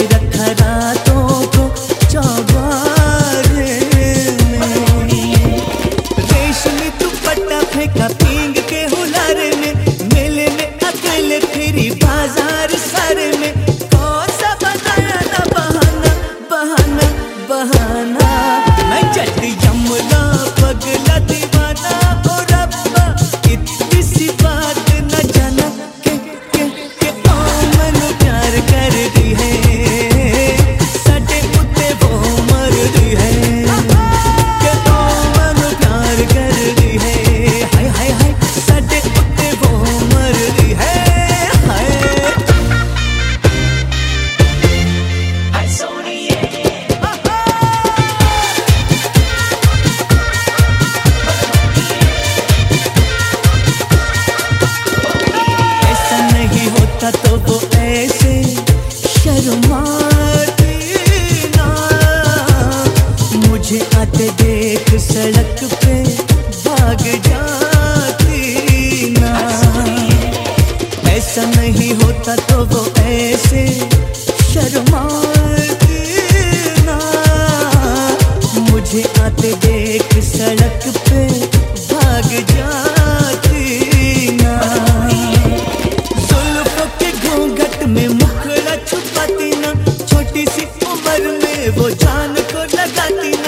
it up. था तो वो ऐसे शर्माती ना। मुझे आते देख सड़क पे भाग जाती ना। ऐसा नहीं होता तो वो ऐसे शर्माती ना। मुझे आते देख सड़क पे भाग जाती उम्र में वो जान को लगाती